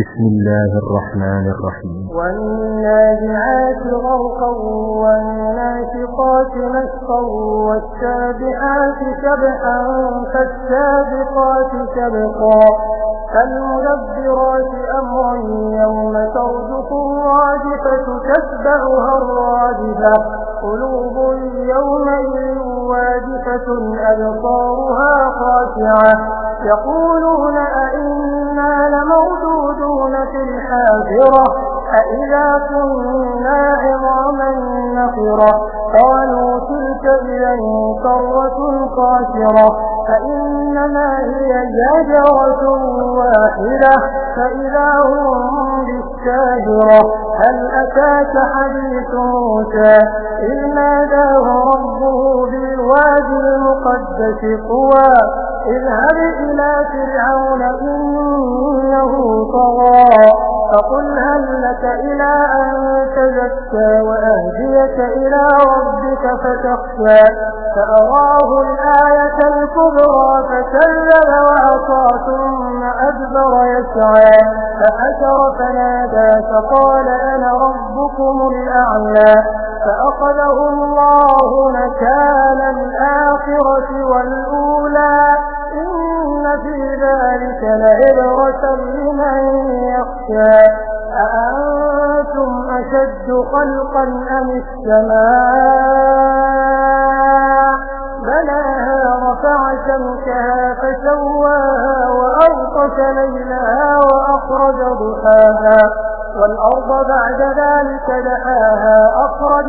بسم الله الرحمن الرحيم. والنازعات غرقا والناشقات نشقا والسابحات سبحا فالسابقات سبقا. فالمدبرات أمرا يوم ترجف الراجفة تتبعها الراجفة. قلوب يومئذ واجفة أبصارها خاشعة. يقولون أئنا لموجودون في الحافرة أئذا كنا عظاما نخرة قالوا تلك إذا كرة قاسرة فإنما هي جاجرة واحدة فإذا هم بالساهرة هل أتاك حديث موسى؟ إذ ناداه ربه بالوادي المقدس طوى اذهب إلى فرعون تزكى وأهديك إلى ربك فتخشى فأراه الآية الكبرى فكذب وعصى ثم أدبر يسعى فحشر فنادى فقال أنا ربكم الأعلى فأخذه الله نكال الآخرة والأولى إن في ذلك لعبرة لمن يخشى أشد خلقا أم السماء؟ بلاها رفع شمسها فسواها وأغطش ليلها وأخرج ضحاها والأرض بعد ذلك دحاها أخرج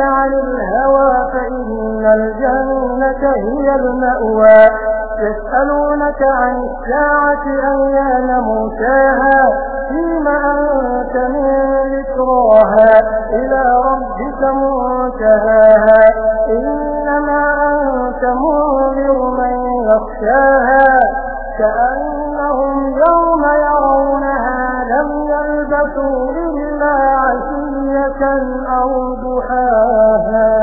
عن الهوى فإن الجنة هي المأوى. يسألونك عن الساعة أيان موساها فيما أنت من ذكراها؟ إلى ربك منتهاها. إنما أنت منذر من يخشاها. كأنهم يوم يرونها لم يلبثوا عشية أو ضحاها